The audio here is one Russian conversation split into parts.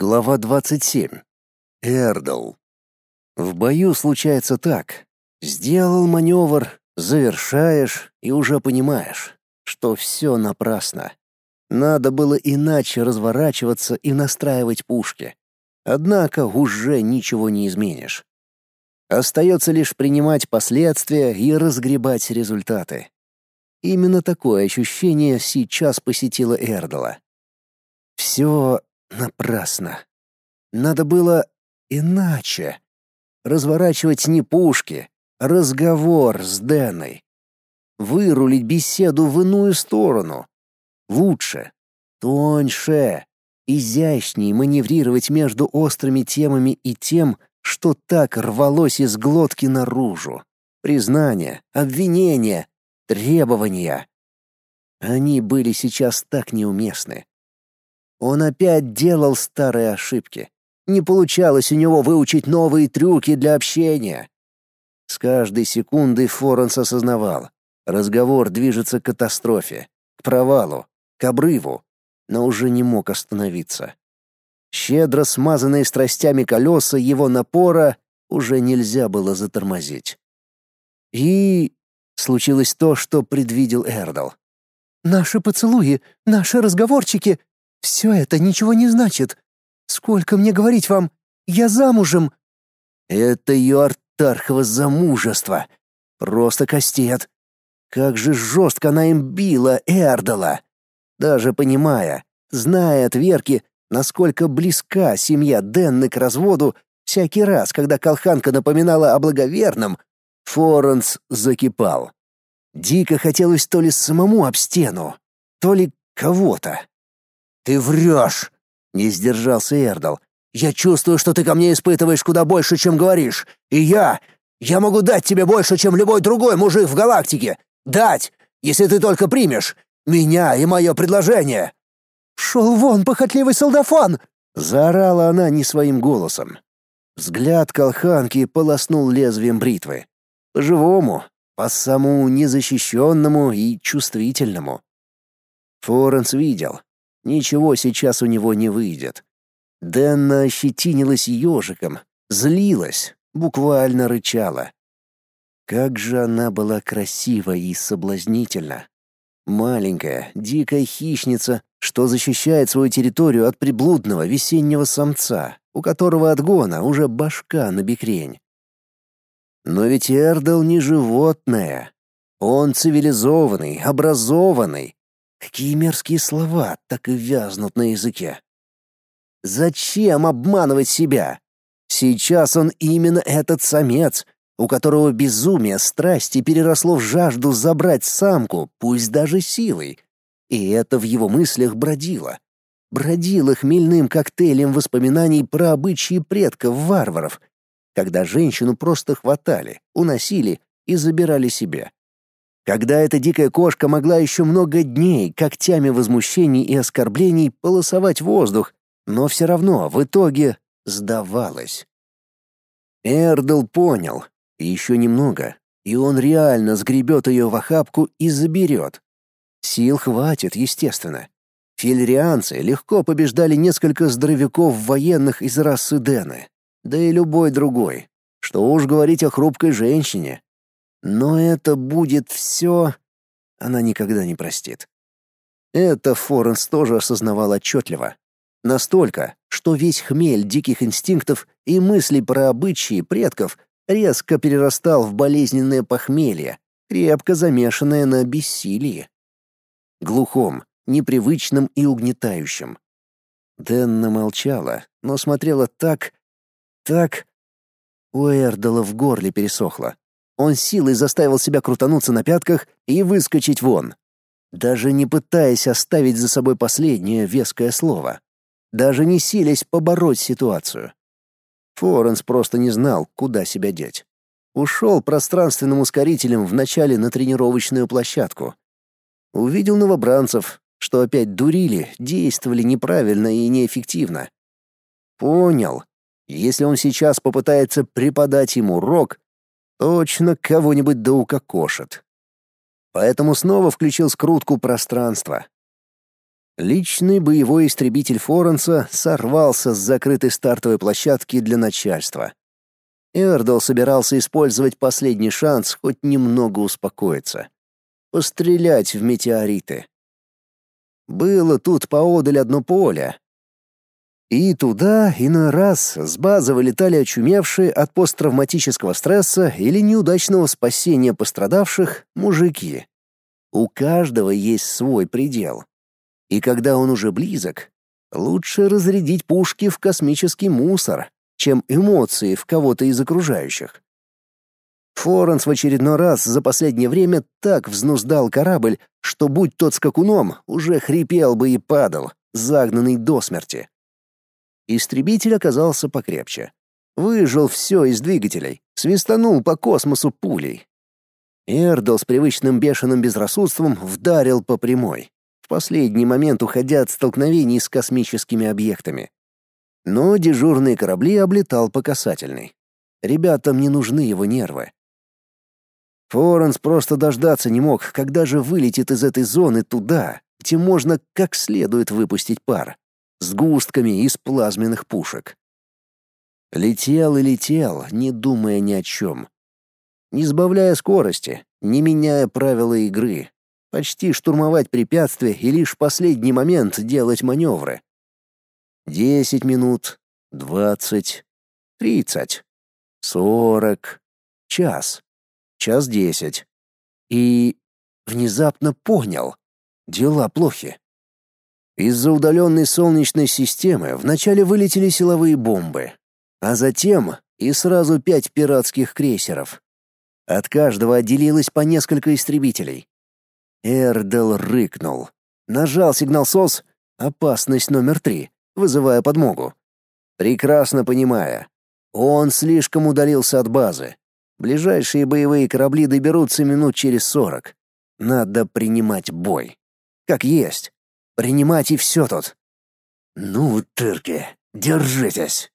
Глава 27. Эрдл. В бою случается так. Сделал маневр, завершаешь и уже понимаешь, что все напрасно. Надо было иначе разворачиваться и настраивать пушки. Однако уже ничего не изменишь. Остается лишь принимать последствия и разгребать результаты. Именно такое ощущение сейчас посетило Эрдала. Все Напрасно. Надо было иначе. Разворачивать не пушки, а разговор с Дэной. Вырулить беседу в иную сторону. Лучше, тоньше, изящнее маневрировать между острыми темами и тем, что так рвалось из глотки наружу. Признания, обвинения, требования. Они были сейчас так неуместны. Он опять делал старые ошибки. Не получалось у него выучить новые трюки для общения. С каждой секундой Форенс осознавал. Разговор движется к катастрофе, к провалу, к обрыву, но уже не мог остановиться. Щедро смазанные страстями колеса его напора уже нельзя было затормозить. И случилось то, что предвидел Эрдл. «Наши поцелуи, наши разговорчики все это ничего не значит. Сколько мне говорить вам? Я замужем. Это ее замужество. Просто кастет. Как же жестко она им била Эрдала. Даже понимая, зная от Верки, насколько близка семья Денны к разводу, всякий раз, когда Колханка напоминала о благоверном, Форенс закипал. Дико хотелось то ли самому об стену, то ли кого-то. «Ты врешь!» — не сдержался Эрдал. «Я чувствую, что ты ко мне испытываешь куда больше, чем говоришь. И я... Я могу дать тебе больше, чем любой другой мужик в галактике. Дать, если ты только примешь. Меня и мое предложение». «Шел вон, похотливый солдафан!» — заорала она не своим голосом. Взгляд колханки полоснул лезвием бритвы. По-живому, по самому незащищенному и чувствительному. Форенс видел, Ничего сейчас у него не выйдет. Дэнна ощетинилась ежиком, злилась, буквально рычала. Как же она была красива и соблазнительна. Маленькая, дикая хищница, что защищает свою территорию от приблудного весеннего самца, у которого отгона уже башка на бекрень. Но ведь Эрдл не животное. Он цивилизованный, образованный, Какие мерзкие слова так и вязнут на языке. Зачем обманывать себя? Сейчас он именно этот самец, у которого безумие страсти переросло в жажду забрать самку, пусть даже силой. И это в его мыслях бродило. Бродило хмельным коктейлем воспоминаний про обычаи предков-варваров, когда женщину просто хватали, уносили и забирали себе когда эта дикая кошка могла еще много дней когтями возмущений и оскорблений полосовать воздух, но все равно в итоге сдавалась. Эрдл понял, еще немного, и он реально сгребет ее в охапку и заберет. Сил хватит, естественно. Филерианцы легко побеждали несколько здоровяков военных из расы Дэны, да и любой другой. Что уж говорить о хрупкой женщине, но это будет все... Она никогда не простит. Это Форенс тоже осознавал отчетливо. Настолько, что весь хмель диких инстинктов и мысли про обычаи предков резко перерастал в болезненное похмелье, крепко замешанное на бессилии. Глухом, непривычном и угнетающем. Дэнна молчала, но смотрела так... так... У Эрдала в горле пересохло. Он силой заставил себя крутануться на пятках и выскочить вон, даже не пытаясь оставить за собой последнее веское слово, даже не силясь побороть ситуацию. Форенс просто не знал, куда себя деть. Ушел пространственным ускорителем вначале на тренировочную площадку. Увидел новобранцев, что опять дурили, действовали неправильно и неэффективно. Понял, если он сейчас попытается преподать ему урок, Точно кого-нибудь да укокошит. Поэтому снова включил скрутку пространства. Личный боевой истребитель Форенса сорвался с закрытой стартовой площадки для начальства. Эрдл собирался использовать последний шанс хоть немного успокоиться. Пострелять в метеориты. Было тут поодаль одно поле. И туда, и на раз с базы вылетали очумевшие от посттравматического стресса или неудачного спасения пострадавших мужики. У каждого есть свой предел. И когда он уже близок, лучше разрядить пушки в космический мусор, чем эмоции в кого-то из окружающих. Форенс в очередной раз за последнее время так взнуздал корабль, что будь тот скакуном, уже хрипел бы и падал, загнанный до смерти. Истребитель оказался покрепче. Выжил все из двигателей, свистанул по космосу пулей. Эрдл с привычным бешеным безрассудством вдарил по прямой последний момент уходя от столкновений с космическими объектами. Но дежурные корабли облетал по касательной. Ребятам не нужны его нервы. Форенс просто дождаться не мог, когда же вылетит из этой зоны туда, где можно как следует выпустить пар, с густками из плазменных пушек. Летел и летел, не думая ни о чем. Не сбавляя скорости, не меняя правила игры, почти штурмовать препятствия и лишь в последний момент делать маневры. Десять минут, двадцать, тридцать, сорок, час, час десять. И внезапно понял — дела плохи. Из-за удаленной солнечной системы вначале вылетели силовые бомбы, а затем и сразу пять пиратских крейсеров. От каждого отделилось по несколько истребителей. Эрдел рыкнул. Нажал сигнал СОС «Опасность номер три», вызывая подмогу. Прекрасно понимая, он слишком удалился от базы. Ближайшие боевые корабли доберутся минут через сорок. Надо принимать бой. Как есть. Принимать и все тут. «Ну, тырки, держитесь!»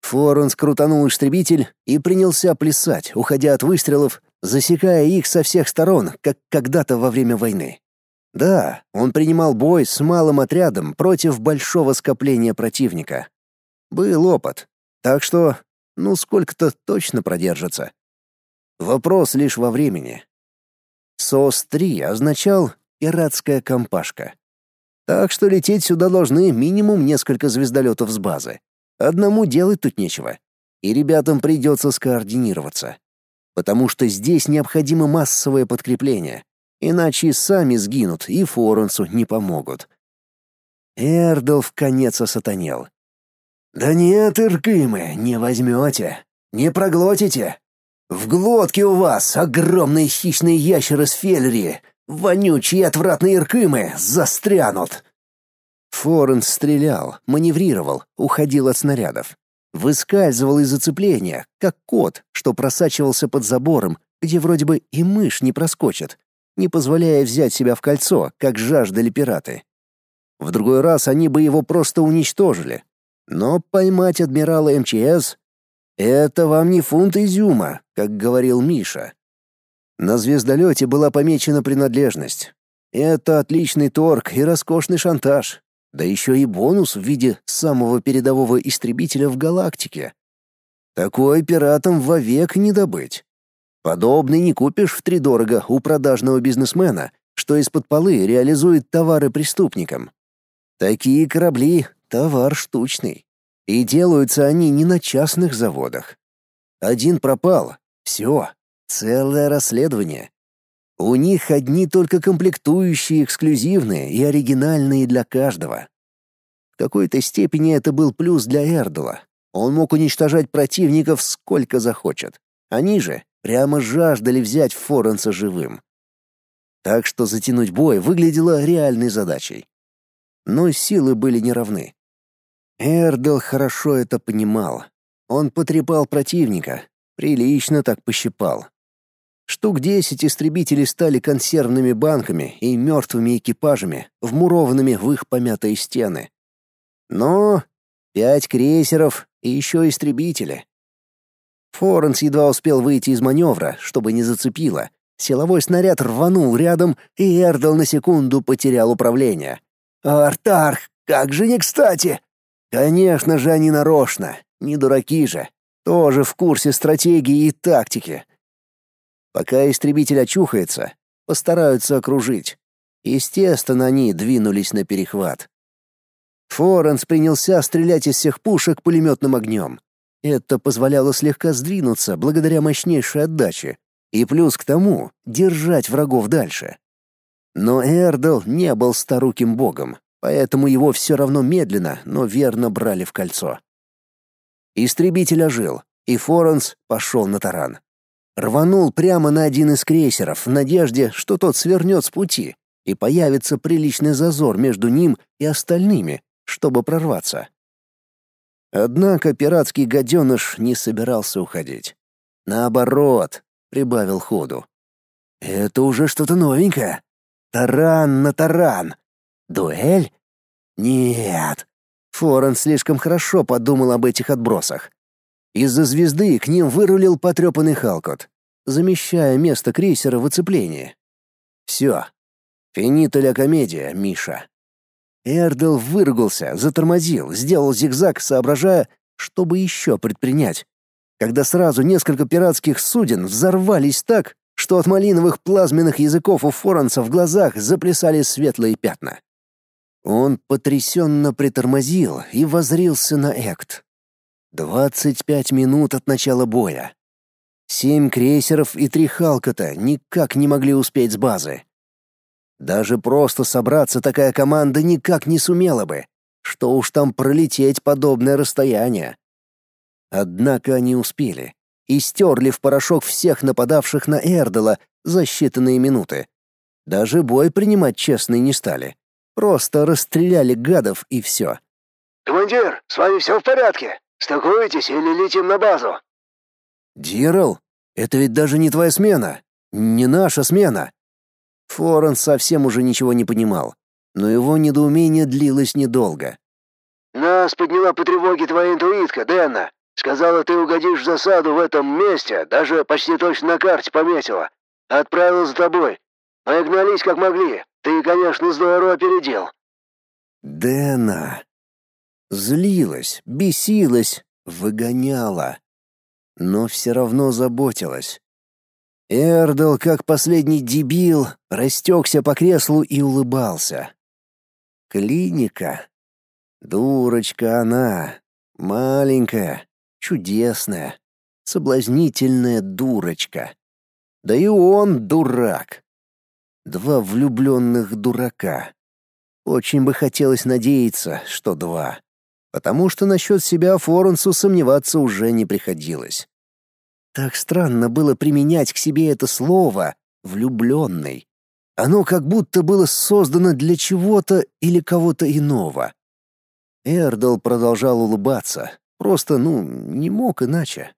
Форун скрутанул истребитель и принялся плясать, уходя от выстрелов засекая их со всех сторон, как когда-то во время войны. Да, он принимал бой с малым отрядом против большого скопления противника. Был опыт, так что, ну, сколько-то точно продержится. Вопрос лишь во времени. СОС-3 означал «пиратская компашка». Так что лететь сюда должны минимум несколько звездолетов с базы. Одному делать тут нечего. И ребятам придется скоординироваться потому что здесь необходимо массовое подкрепление, иначе сами сгинут и Форенсу не помогут. Эрдл в конец осатанел. «Да нет, Иркымы, не возьмете, не проглотите. В глотке у вас огромные хищные ящеры с феллери, вонючие отвратные Иркымы, застрянут!» Форенс стрелял, маневрировал, уходил от снарядов. Выскальзывал из зацепления, как кот, что просачивался под забором, где вроде бы и мышь не проскочит, не позволяя взять себя в кольцо, как жаждали пираты. В другой раз они бы его просто уничтожили. Но поймать адмирала МЧС — это вам не фунт изюма, как говорил Миша. На звездолете была помечена принадлежность. Это отличный торг и роскошный шантаж. Да еще и бонус в виде самого передового истребителя в галактике. Такой пиратам вовек не добыть. Подобный не купишь втридорого у продажного бизнесмена, что из-под полы реализует товары преступникам. Такие корабли — товар штучный. И делаются они не на частных заводах. Один пропал — все, целое расследование. У них одни только комплектующие эксклюзивные и оригинальные для каждого. В какой-то степени это был плюс для Эрдула. Он мог уничтожать противников сколько захочет. Они же прямо жаждали взять Форенса живым. Так что затянуть бой выглядело реальной задачей. Но силы были неравны. Эрдл хорошо это понимал. Он потрепал противника, прилично так пощипал, Штук десять истребителей стали консервными банками и мертвыми экипажами, вмурованными в их помятые стены. Но пять крейсеров и еще истребители. Форенс едва успел выйти из маневра, чтобы не зацепило. Силовой снаряд рванул рядом, и Эрдл на секунду потерял управление. Артарх, как же не кстати! Конечно же, они нарочно, не дураки же. Тоже в курсе стратегии и тактики. Пока истребитель очухается, постараются окружить. Естественно, они двинулись на перехват. Форенс принялся стрелять из всех пушек пулеметным огнем. Это позволяло слегка сдвинуться благодаря мощнейшей отдаче, и плюс к тому держать врагов дальше. Но Эрдл не был старуким богом, поэтому его все равно медленно, но верно брали в кольцо. Истребитель ожил, и Форенс пошел на таран. Рванул прямо на один из крейсеров в надежде, что тот свернет с пути, и появится приличный зазор между ним и остальными, чтобы прорваться. Однако пиратский гаденыш не собирался уходить. Наоборот, прибавил ходу. Это уже что-то новенькое. Таран на таран. Дуэль? Нет. Форен слишком хорошо подумал об этих отбросах. Из-за звезды к ним вырулил потрепанный Халкот, замещая место крейсера в оцеплении. Все. Финита ля комедия, Миша. Эрдел выругался, затормозил, сделал зигзаг, соображая, чтобы еще предпринять. Когда сразу несколько пиратских суден взорвались так, что от малиновых плазменных языков у Форенса в глазах заплясали светлые пятна. Он потрясенно притормозил и возрился на Экт. Двадцать пять минут от начала боя. Семь крейсеров и три Халкота никак не могли успеть с базы. Даже просто собраться такая команда никак не сумела бы. Что уж там пролететь подобное расстояние. Однако они успели и стерли в порошок всех нападавших на Эрдела за считанные минуты. Даже бой принимать честно не стали. Просто расстреляли гадов и все. «Командир, с вами все в порядке? Стыкуетесь или летим на базу?» «Дирл, это ведь даже не твоя смена. Не наша смена. Форен совсем уже ничего не понимал, но его недоумение длилось недолго. «Нас подняла по тревоге твоя интуитка, Дэнна. Сказала, ты угодишь в засаду в этом месте, даже почти точно на карте пометила. Отправил за тобой. Мы гнались как могли. Ты, конечно, здорово опередил». Дэна. Злилась, бесилась, выгоняла. Но все равно заботилась. Эрдл, как последний дебил, растекся по креслу и улыбался. Клиника. Дурочка она. Маленькая, чудесная, соблазнительная дурочка. Да и он дурак. Два влюбленных дурака. Очень бы хотелось надеяться, что два. Потому что насчет себя Форенсу сомневаться уже не приходилось. Так странно было применять к себе это слово «влюбленный». Оно как будто было создано для чего-то или кого-то иного. Эрдл продолжал улыбаться, просто, ну, не мог иначе.